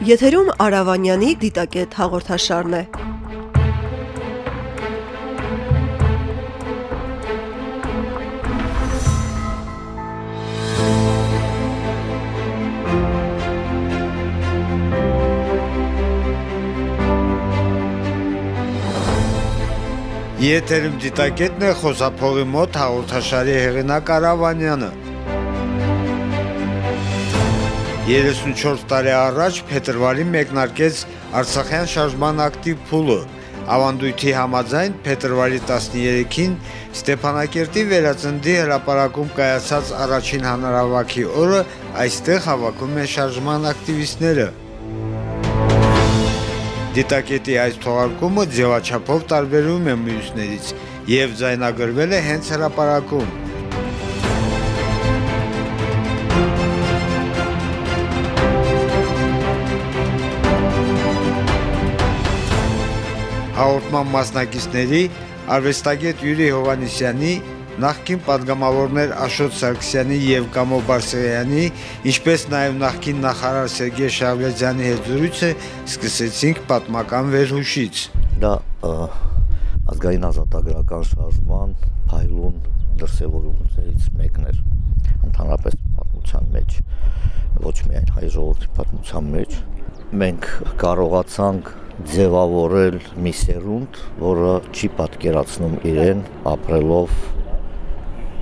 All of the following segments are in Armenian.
Եթերում Արավանյանի դիտակետ հաղորդաշարն է։ Եթերում դիտակետն է խոսափողի մոտ հաղորդաշարի հեղինակ Արավանյանը։ 34 տարի առաջ փետրվարի մեկնարկեց Արցախյան շարժման ակտիվ փուլը։ Ավանդույթի համաձայն փետրվարի 13-ին Ստեփանակերտի վերածնդի հրապարակում կայացած առաջին հանրավակի օրը այստեղ հավաքում են շարժման ակտիվիստները։ Դիտակետի այս թողարկումը ձևաչափով տարբերում է մյուսներից եւ ձայնագրվել է հենց հրապարակում։ հաղորդման մասնակիցների արվեստագետ Յուրի Հովանիսյանի նախկին падգամավորներ Աշոտ Սարգսյանի եւ Կամո Բարսեղյանի, ինչպես նաեւ նախկին նախարար Սերգեյ Շավլեզյանի հետ զրույցը սկսեցինք պատմական վերհուշից։ Դա ազգային ազատագրական շարժման փայլուն դրսևորումներից մեկն էր ընդհանրապես պատմության մեջ ոչ միայն հայ ժողովրդի պատմության մեջ մենք կարողացանք ձևավորել մի սերունդ, որը չի պատկերացնում իրեն ապրելով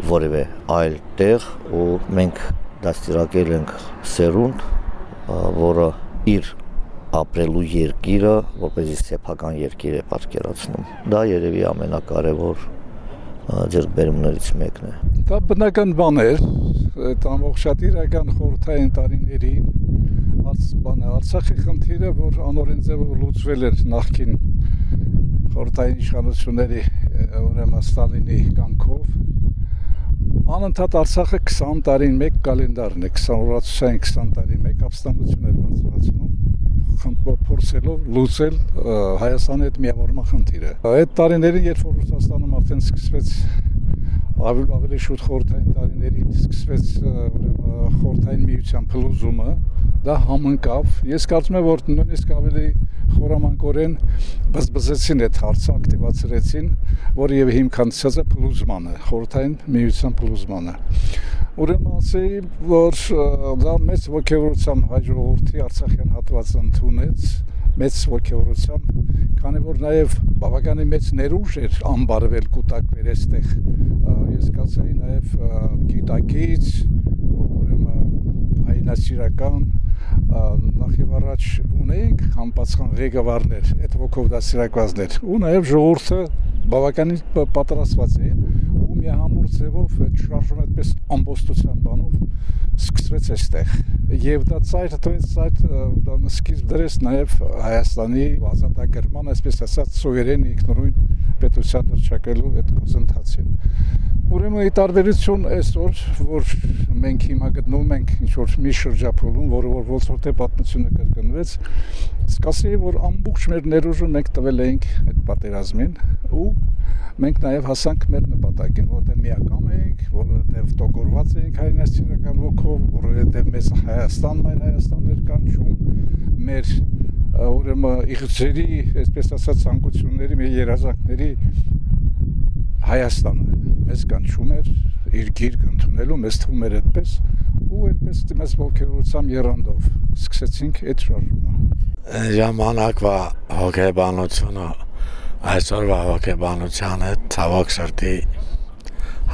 որևէ այլ տեղ ու մենք դաստիարակել ենք սերունդ, որը իր ապրելու երկիրը որպեսզի սեփական երկիր է պատկերացնում։ Դա երևի ամենակարևոր ձեռքբերումներից մեկն է։ Դա բնական բան էր, այդ ամբողջ շատ իրական խորհրդային տարիներին արց բանը Արցախի խնդիրը, որ անօրեն ձևով լուծվել էր նախքին խորհրդային իշխանությունների ուրեմն Ստալինի կամքով անընդհատ Արցախը 20 տարին մեկ կալենդարն է 20 օրացուցային 20 տարին մեկ ապստամբություն էր բարձրացնում փորձելով լուծել Հայաստանի հետ միավորման խնդիրը։ Այդ տարիներին, երբ որ Ռուսաստանում արդեն սկսվեց ավելի ավելի շուտ խորթային տարիներին սկսվեց խորթային միության փլուզումը, դա համընկավ։ Ես կարծում եմ, որ նույնիսկ ավելի խորամանկորեն բզբզեցին այդ հարցը, ակտիվացրեցին, որը եւ հիմքանցած է փլուզմանը, խորթային միության փլուզմանը։ Ուրեմն ասեի, որ դա մեծ ողջավորությամբ հայ ժողովրդի Արցախյան հատվածը ընդունեց, մեծ ողջավորությամբ, քանի որ նաև բավականին մեծ ներուժ էր անբարվել կուտակվել այստեղ։ Ես կասեի նաև գիտակից, ուրեմն հայնասիրական նախ եւ առաջ ունենք համապատասխան ղեկավարներ, այդ ոգով դասիրակվածներ ու նաեւ ժողովուրդը բավականին պատրաստված էին ու միահամուռ ձևով այդ շարժումը այդպես ամբոստության բանով սկսվեց այստեղ եւ դա ծայր տվեց ծայր դա սկիզբ դրեց նաեւ Հայաստանի ազատագրման այսպես ասած սուվերեն ինքնուրույն պետության դրճակելու այդ գործընթացին Ուրեմն ի տարբերություն այսօր, որ մենք հիմա գտնվում ենք ինչ որ մի շրջափուլում, որը որ ոնց թե պատմությունը կրկնվեց, սկսեի որ ամբողջ մեր ներուժը մենք տվել էինք այդ պատերազմին ու մենք նաև հասանք մեր նպատակին, որտեղ միակամ էինք, որովհետև տոգորված էինք հայրենասիրական ոգով, որովհետև մեզ Հայաստան, մեր Հայաստաններ կանչում, մեր ուրեմն իղձերի, այսպես ասած, ցանկությունների, մեր երազանքների Հայաստանը մեզ կանչում էր իր գիրք ընդունելու, մեզ թվում էր այդպես ու այդպես մեզ ողջերությամբ երանդով սկսեցինք այդ շարժումը։ Ժամանակվա հոգեբանությունը այսօրվա հոգեբանության հետ ցավոք սրտի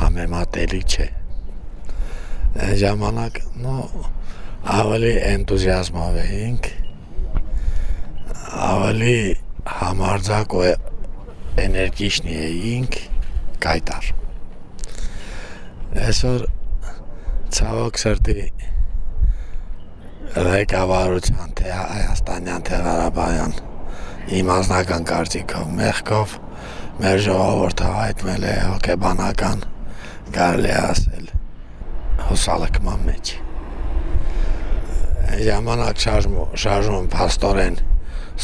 համեմատելի չէ։ Ժամանակ նո ավելի էնտուզիազմով էինք ավելի համարձակ ու էներգիշնի էինք կայտար այսօր ցավոք սրտի ղեկավարության թե հայաստանյան թե ղարաբաղյան իմ անձնական կարծիքով մեղքով մեր ժողովուրդը հայտնել է հոգեբանական կարելի ասել հուսալքման մեջ ժամանակ շարժում շարժում փաստորեն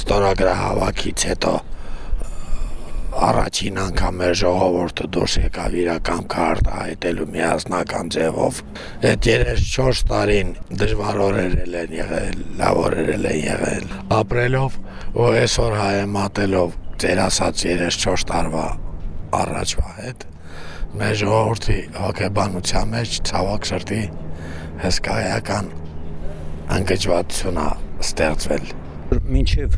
ստորագրահավաքից հետո առաջին անգամ մեր ժողովուրդը դուրս եկավ իրական քարտը հայտելու միասնական ձևով այդ 3-4 տարին դժվար օրերել են եղել լավ օրերել են եղել ապրելով ու այսօր հայեմատելով ձեր ասած 3-4 տարվա առաջվա հետ մեր ժողովրդի հոգեբանության մեջ ցավոք սրտի հսկայական անկճվածություն է ստեղծվել մինչև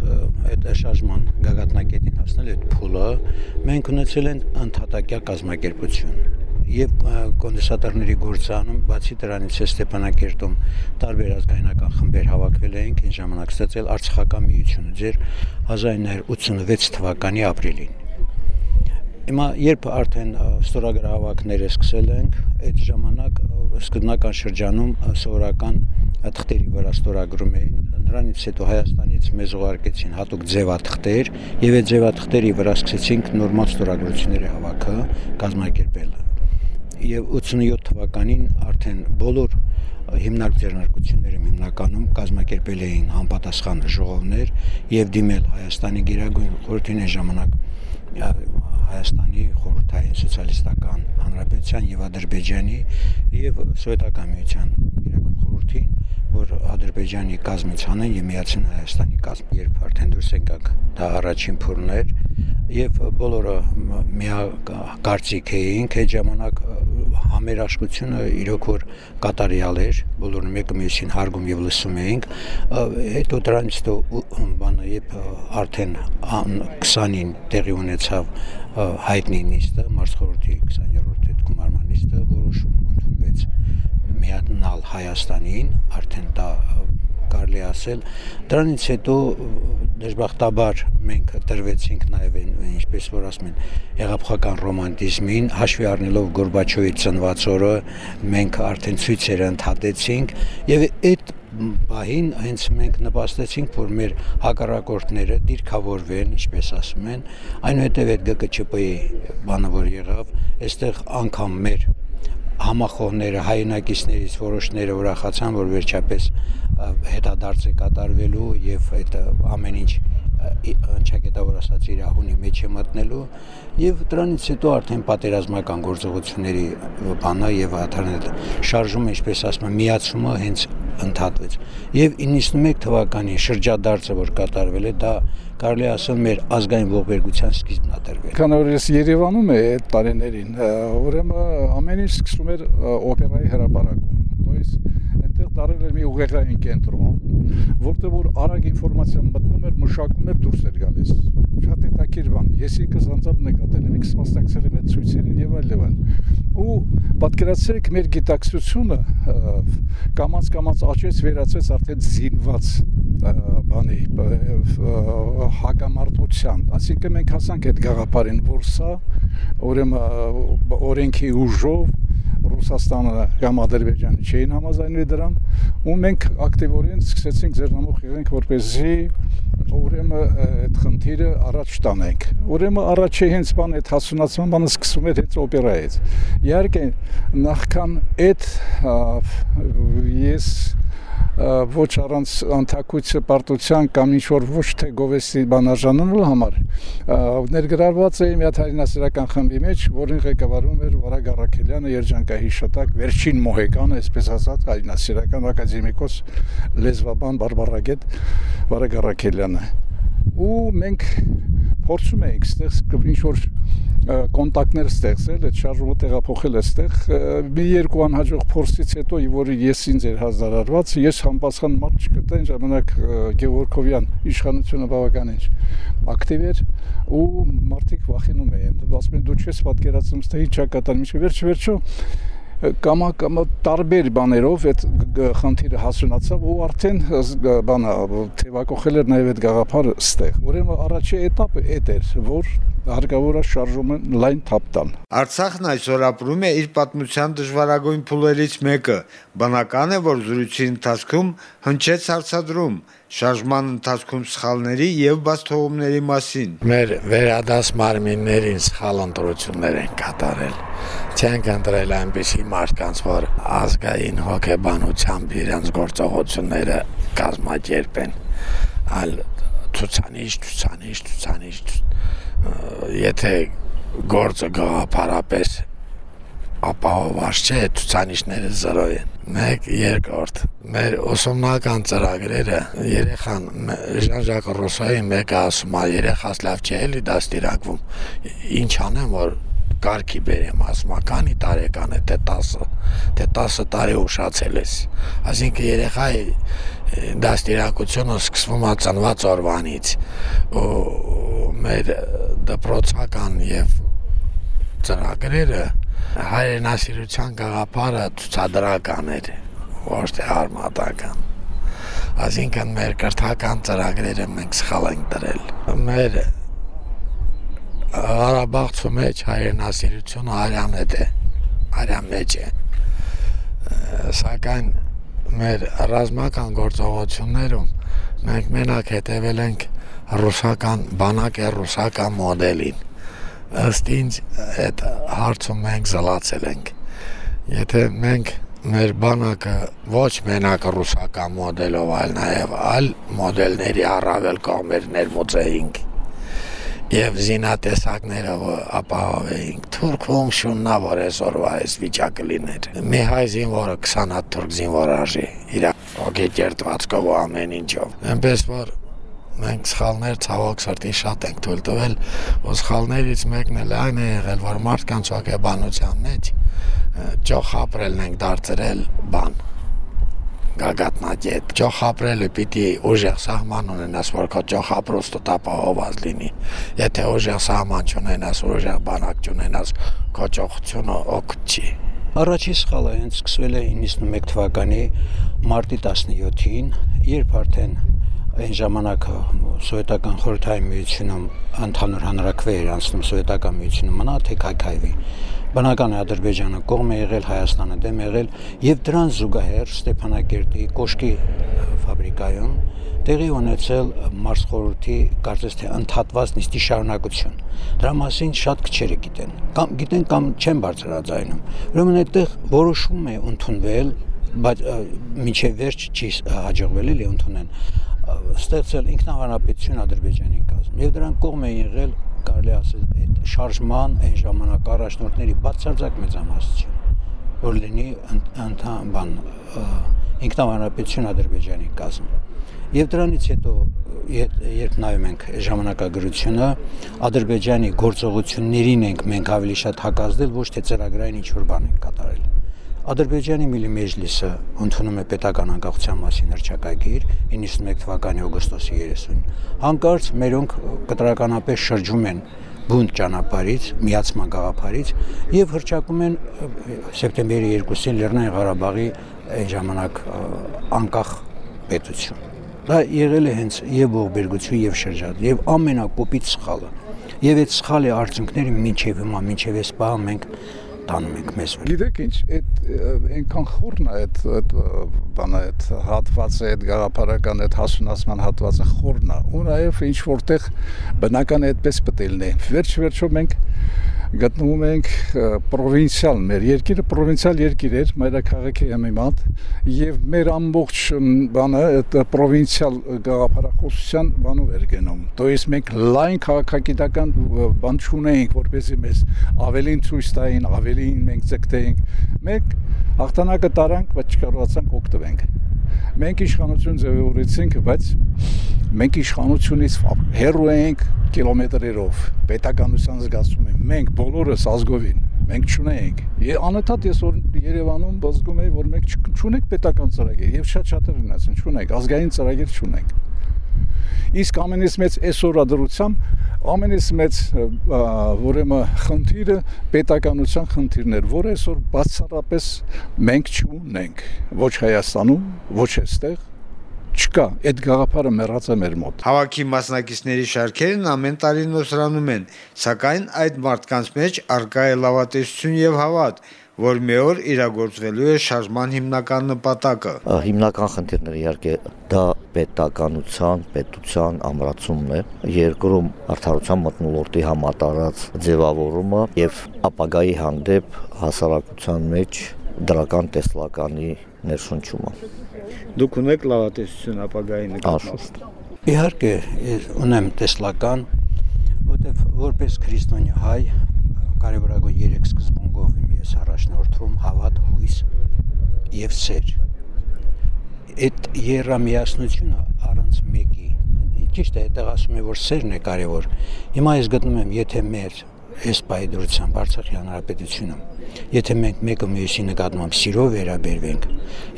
այդ շարժման գագաթնակետին հասնել այդ փուլը մենք ունեցել են ընդհատակյա կազմակերպություն եւ կոնդենսատորների գործանում բացի դրանից է Ստեփանակերտում տարբեր ազգայնական խմբեր հավաքվել էին այն ժամանակ ստացել Արցախական միությունը ձեր 1986 թվականի ապրիլին Հիմա երբ արդեն ստորագրահավաքները սկսել ենք, այդ ժամանակ սկզբնական շրջանում սովորական թղթերի վրա ստորագրում էին Դրանից հետո Հայաստանից մեզ ուղարկեցին հատուկ ձևաթղթեր եւ այդ ձևաթղթերի վրա սկսեցինք նորմալ ստորագրությունների հավաքը կազմակերպել։ Եվ 87 թվականին արդեն բոլոր հիմնարկ ձեռնարկությունները հիմնականում կազմակերպել էին համապատասխան ժողովներ եւ դիմել Հայաստանի Գերագույն խորհրդին ժամանակ Հայաստանի խորհրդային սոցիալիստական հանրապետության եւ Ադրբեջանի եւ սովետական միության Գերագույն որ Ադրբեջանի կազմից հանեն եւ միացեն Հայաստանի կազմ, երբ արդեն դուրս եկանք, դա առաջին փորն էր եւ բոլորը միակարծիք էին, այդ ժամանակ համերաշխությունը իրոք որ կատարյալ էր, բոլորը մեկը մյուսին հարգում եւ լսում էինք։ Հետո դրանից բանը երբ արդեն 20-ին տեղի ունեցավ հայտնի նիստը, մարզխորհրդի 20-րդ այդ գումարման նիստը, որոշում ընդունվեց միանալ Հայաստանին, արդեն դա կարելի ասել։ Դրանից հետո դժբախտաբար մենք դրվեցինք նաև ինչպես որ ասում են հեղափոխական ռոմանտիզմին, հաշվի առնելով Գորբաչովի ծնված օրը մենք արդեն ցույցեր ընդհատեցինք եւ այդ բահին հենց մենք նպաստեցինք, որ մեր հակառակորդները դիրքավորվեն, ինչպես ասում են, այնուհետև այդ ԳԿՉՊ-ի բանը որ եղավ, այստեղ անգամ մեր համախոհները հայնակիցներից որոշները ուրախացան, որ վերջապես հետադարձ է կատարվելու եւ այդ ամեն ինչ հնչակետավոր ասած իր ահունի մեջ է մտնելու եւ դրանից հետո արդեն պատերազմական գործողությունների բանը եւ աթարնել շարժումը ինչպես ասում եմ միացումը հենց ընդհատվեց եւ 91 թվականի շրջադարձը որ կատարվել է դա կարելի ասել մեր ազգային ողբերգության սկիզբն է դրվել քանի որ ես Երևանում եմ այդ տարիներին ուրեմն ամեն ինչ սկսում էր օպերայի հրապարակում то есть այնտեղ դարել էր մի ուղեղային կենտրոն որտեղ որ արագ ինֆորմացիա մտնում էր, մշակում էր, դուրս էր գալիս։ Շատ հետաքրքիր բան։ Ես ինքս անձամբ նկատել եմ, ինքս մասնակցել եմ այդ ցույցերին եւ այլ եւ այլ։ Ու պատկերացրեք մեր գիտակցությունը կամած-կամած աճեց, վերածվեց արդեն զինված բանի հակամարտության։ Այսինքն մենք հասանք այդ գաղափարին, որ սա ուրեմն օրենքի ուժով Ռուսաստանը կամ Ադրբեջանը չէին համաձայնվի դրան ու մենք ակտիվորեն սկսեցինք ձեռնամուխ եղենք որպեսզի ուրեմն այդ խնդիրը առաջ տանենք ուրեմն առաջի հենց բան այդ հասունացման բանը սկսում էր այդ օպերայից իհարկե նախքան այդ ես ոչ առանց անթակույցը պարտության կամ ինչ որ ոչ թե գովեստի բանաժանելու համար ներգրաված էի մի հատ հայրենասիրական խմբի մեջ, որին ղեկավարում էր Վարագ Արաքելյանը, երջանկահի շտակ, վերջին մոհեկանը, այսպես ասած, հայրենասիրական ակադեմիկոս լեզվաբան Բարբարագետ Վարագ Արաքելյանը ու մենք փորձում էինք ստեղ ինչ որ կոնտակտներ ստեղծել, այդ շարժումը տեղափոխել այստեղ մի երկու անհաջող փորձից հետո, որը ես ինձ էր հազարարված, ես համապատասխան մարդ չգտա, այն ժամանակ Գևորգովյան իշխանությունը բավականին ակտիվ էր ու մարդիկ վախենում էին։ Ասում են դու չես պատկերացնում, թե ինչա կատարում, ինչ վերջ վերջո կամա կամա տարբեր բաներով այդ խնդիրը հասունացավ ու արդեն բանը թեվակողել էր նաև այդ գաղափարը ստեղ ուրեմն առաջի этаպը էդ էր որ հարկավոր է շարժումը լայն թափ տան Արցախն այսօր ապրում է իր պատմության դժվարագույն փուլերից մեկը բնական է որ զրույցի ընթացքում հնչեց հարցադրում շարժման ընթացքում սխալների եւ բացթողումների մասին։ Մեր վերադաս մարմիններին սխալ ընտրություններ են կատարել։ Չենք ընտրել այնպիսի մարդկանց, որ ազգային հոգեբանությամբ իրենց գործողությունները կազմակերպեն, այլ ցուցանիշ, ցուցանիշ, ցուցանիշ եթե գործը գաղափարապես ապահովված չէ, ցուցանիշները 0 են։ Մեկ երկրորդ. Մեր ուսումնական ծրագրերը երեխան Ժան-Ժակ Ռոսոյի մեկը ասում է երեխաս լավ չէ էլի դաստիարակվում ինչ անեմ որ կարգի բերեմ ասում քանի տարեկան է թե 10 թե 10 տարի ուշացել ես այսինքն երեխայի դաստիարակությունը սկսվում է ծնված օրվանից ու մեր դպրոցական եւ ծրագրերը հայրենասիրության գաղափարը ցուցադրական էր ոչ թե արմատական այսինքն մեր կրթական ծրագրերը մենք սխալ ենք դրել մեր Ղարաբաղցու մեջ հայրենասիրությունը արյան է արյան մեջ է սակայն մեր ռազմական գործողություններում մենք մենակ հետևել ենք ռուսական բանակ է ռուսական մոդելին ըստ ինձ այդ հարցում մենք զլացել ենք եթե մենք մեր բանակը ոչ մենակ ռուսական մոդելով, այլ նաև այլ մոդելների առավել կողմեր ներմուծեինք եւ զինատեսակները ապահովեինք թուրքում շուննավոր այսօրվա այս վիճակը լիներ մի հայ զինվորը 20 հատ թուրք զինվոր արժի իր օգեջերտվածքով ու ամեն ինչով այնպես որ մենք սխալներ ցավոք սրտի շատ ենք թույլ տվել, որ սխալներից մեկն էլ այն է եղել, որ մարդկանց հոգեբանության մեջ ճոխ ապրելն ենք դարձրել բան գագաթնակետ ճոխ ապրելը պիտի ուժեղ սահման ունենաս որ քո ճոխ ապրոստը տապահովված լինի եթե ուժեղ սահման չունենաս ուժեղ բանակ չունենաս քո ճոխությունը օգուտ չի Առաջի սխալը հենց սկսվել է 91 թվականի մարտի 17-ին, երբ արդեն այն ժամանակ սովետական խորհրդային միությունում ընդհանուր հանրակրվե էր անցնում սովետական միությունը մնա թե քայքայվի բնական է ադրբեջանը կողմ է եղել հայաստանը դեմ եղել եւ դրան զուգահեռ ստեփանակերտի կոշկի ֆաբրիկայում տեղի ունեցել մարսխորհրդի կարծես թե ընդհատված նիստի շարունակություն դրա մասին շատ քչերը գիտեն կամ գիտեն կամ չեն բարձրաձայնում ուրեմն այդտեղ որոշում է ընդունվել բայց միջև վերջ չի հաջողվել էլի ընդունեն. ստեղծել ինքնավարապետություն Ադրբեջանի կազմ եւ դրան կողմ են եղել կարելի ասել այդ շարժման այն ժամանակ առաջնորդների բացարձակ մեծամասնություն որ լինի անդամ բան ինքնավարապետություն Ադրբեջանի կազմ եւ դրանից հետո երբ նայում ենք ժամանակագրությունը Ադրբեջանի գործողություններին ենք մենք ավելի շատ հակազդել ոչ թե ծրագրային ինչ որ բան ենք կատարել Ադրբեջանի Միլի Մեջլիսը ընդունում է պետական անկախության մասին հռչակագիր 91 թվականի օգոստոսի 30-ին։ Հանկարծ մերոնք կտրականապես շրջում են բունտ ճանապարից, միացման գաղափարից եւ հրճակում են սեպտեմբերի 2-ին Լեռնային Ղարաբաղի այն ժամանակ անկախ պետություն։ Դա եղել է հենց եւ ողբերգություն եւ շրջան եւ ամենակոպիտ սխալը։ Եվ այդ սխալի արդյունքները մինչեւ հիմա, մինչեւ այս պահը մենք տանում ենք մեզ վրա։ Գիտեք ինչ, այդ այնքան խորն է այդ այդ բանը այդ հատվածը, այդ գաղափարական այդ հասունացման հատվածը խորն է։ Ու նաև ինչ որտեղ բնական է այդպես պետք է լինի։ Վերջ-վերջո մենք գտնվում ենք պրովինցիալ, մեր երկիրը պրովինցիալ երկիր էր, մայրաքաղաքի համեմատ, եւ մեր ամբողջ բանը այդ պրովինցիալ գաղափարախոսության բանով էր գնում։ Դոյս մենք լայն քաղաքագիտական բան չունեինք, որպեսզի մեզ ավելին ցույց տային, ավելին մենք ցկտեինք։ Մենք հաղթանակը տարանք, բայց չկարողացանք օգտվենք։ Մենք իշխանություն ձևավորեցինք, բայց մենք իշխանությունից հեռու ենք կիլոմետրերով պետականության զգացում եմ մենք բոլորս ազգովին մենք չունենք անընդհատ ես որ Երևանում բզգում եի որ մենք չունենք պետական ծրագիր եւ շատ շատերն ասեն չունենք ազգային ծրագիր չունենք իսկ ամենից մեծ այսօրա դրությամբ ամենից մեծ ուրեմն խնդիրը պետականության խնդիրն էր, որ այսօր բացառապես մենք չունենք ոչ Հայաստանում, ոչ այստեղ չկա, այդ գաղափարը մեռած է մեր մոտ։ Հավաքի մասնակիցների շարքերն ամեն տարի նոսրանում են, սակայն այդ մարդկանց մեջ արկա է լավատեսություն եւ հավատ, որ մի օր իրագործվելու է շարժման հիմնական նպատակը։ Հիմնական խնդիրները իհարկե դա պետականության, պետության ամրացումն է, երկրում արդարության մտնոլորտի համատարած ձևավորումը եւ ապագայի հանդեպ հասարակության մեջ դրական տեսլականի ներշնչումը։ Դուք ունեք լավատեսություն ապագայի նկատմամբ։ Իհարկե, ունեմ տեսլական, որտեվ որպես քրիստոնյա հայ կարևորագույն երեք սկզբունքով եմ ես առաջնորդվում հավատ, հույս եւ սեր։ Այդ երամիասնությունը առանց մեկի ճիշտ է, այդտեղ ասում եմ, որ սերն է կարևոր։ Հիմա ես գտնում եմ, եթե մեր այս բայդրությամբ Արցախի հանրապետությունում, եթե մենք մեկը մյուսի նկատմամբ սիրով վերաբերվենք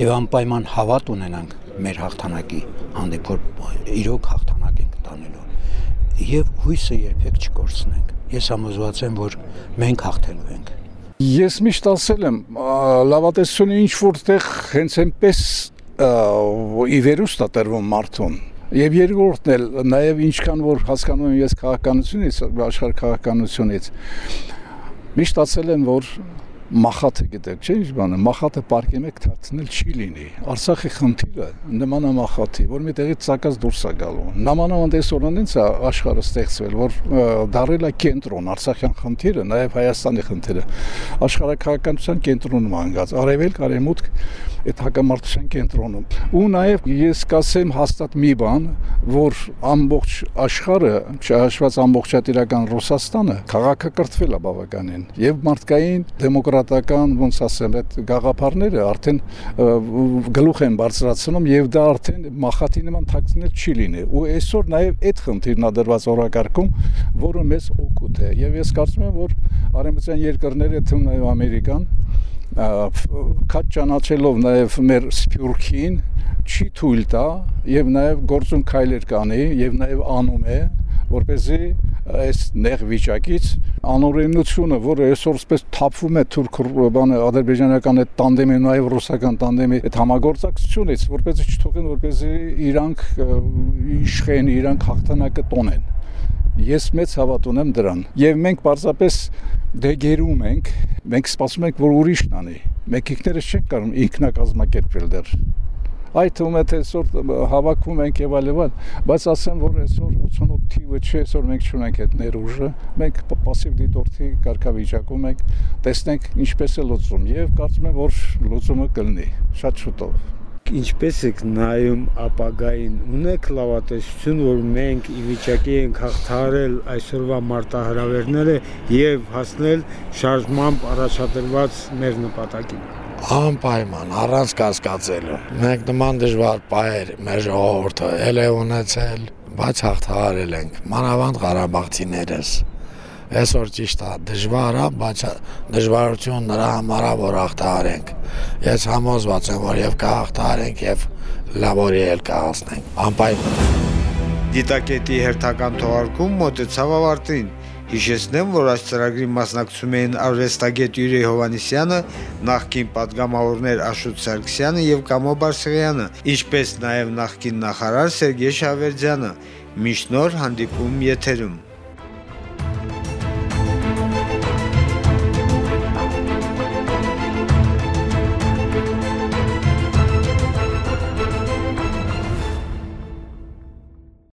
եւ անպայման հավատ ունենանք մեր հաղթանակի հանդեպ, որ իրոք հաղթանակ ենք տանելու եւ հույսը երբեք չկորցնենք։ Ես համոզված եմ, որ մենք հաղթելու ենք։ Ես միշտ ասել եմ, լավատեսությունը ինչ որտեղ հենց այնպես ի վերուստ է տրվում մարդուն Եվ երկրորդն էլ նաև ինչքան որ հասկանում եմ ես քաղաքականությունից, աշխարհ քաղաքականությունից միշտ ասել եմ, որ մախաթը գիտեք, չէ՞ ինչ բանը, մախաթը պարկի մեկ դարձնել չի լինի։ Արցախի խնդիրը նման է մախաթի, որ մի տեղից ցակած դուրս է գալու։ Նամանավանդ այսօրն ինձ է աշխարհը ստեղծվել, որ դարել է կենտրոն, Արցախյան խնդիրը, նաև Հայաստանի խնդիրը աշխարհակահաղականության կենտրոնում անգած, արևելք, արևմուտք այդ հակամարտության կենտրոնում։ Ու նաև ես կասեմ հաստատ մի բան, որ ամբողջ աշխարհը, չհաշված ամբողջատիրական Ռուսաստանը քաղաքակրթվել է բավականին եւ մարդկային դեմոկրատ դեմոկրատական, ոնց ասեմ, այդ գաղափարները արդեն գլուխ են բարձրացնում եւ դա արդեն մախատի նման թաքցնել չի լինի։ Ու այսօր նաեւ այդ խնդիրն ա դրված օրակարգում, որը մեզ օգուտ է։ Եվ ես կարծում եմ, որ արևմտյան երկրները, թվում նաեւ Ամերիկան, քաչ ճանաչելով նաեւ մեր սփյուռքին չի թույլ տա եւ նաեւ գործուն քայլեր կանի եւ նաեւ անում է որ เป զի այս նեղ վիճակից անօրենությունը, որը այսօր սպես թափվում է թուրք բանը ադրբեջանական այդ տանդեմի նաև ռուսական տանդեմի այդ համագործակցությունից, որպեսզի չթողեն, որպեսզի իրանք իշխեն, իրանք հաղթանակը տոնեն։ Ես մեծ հավատ ունեմ դրան։ Եվ մենք պարզապես դեգերում ենք, մենք սպասում ենք, որ ուրիշն անի։ Մենք ինքներս չենք կարող ինքնակազմակերպվել դեռ այդ թվում է թե այսօր հավաքվում ենք եւ այլ եւ այլ, բայց ասեմ, որ այսօր 88 թիվը չէ, այսօր մենք չունենք այդ ներուժը, մենք пассив դիտորդի կարգավիճակում ենք, տեսնենք ինչպես է լուծում եւ կարծում եմ, որ լուծումը կլինի շատ շուտով ինչպես եք նայում ապագային ունեք լավատեսություն որ մենք ի վիճակի ենք հաղթահարել այսօրվա մարտահրավերները եւ հասնել շարժմամբ առաջադրված մեր նպատակին անպայման առանց կասկածելու։ Մենք նման դժվար պահեր մեր ժողովուրդը ել է ունեցել, բայց հաղթահարել ենք։ Մանավանդ Ղարաբաղցիներս։ Այսօր ճիշտ է, դժվար է, բայց դժվարություն նրա համար է, որ հաղթահարենք։ Ես համոզված եմ, որ եւ կհաղթահարենք եւ լավորի էլ կհասնենք։ Անպայման։ Դիտակետի հերթական թողարկում մոտեցավ ավարտին։ Հիշեցնեմ, որ այս ծրագրի մասնակցում էին արվեստագետ Յուրի Հովանիսյանը, նախկին падգամավորներ Աշոտ Սարգսյանը եւ Կամո Բարսեղյանը, ինչպես նաեւ նախկին նախարար Սերգեյ Շավերդյանը։ Միշտ նոր հանդիպում եթերում։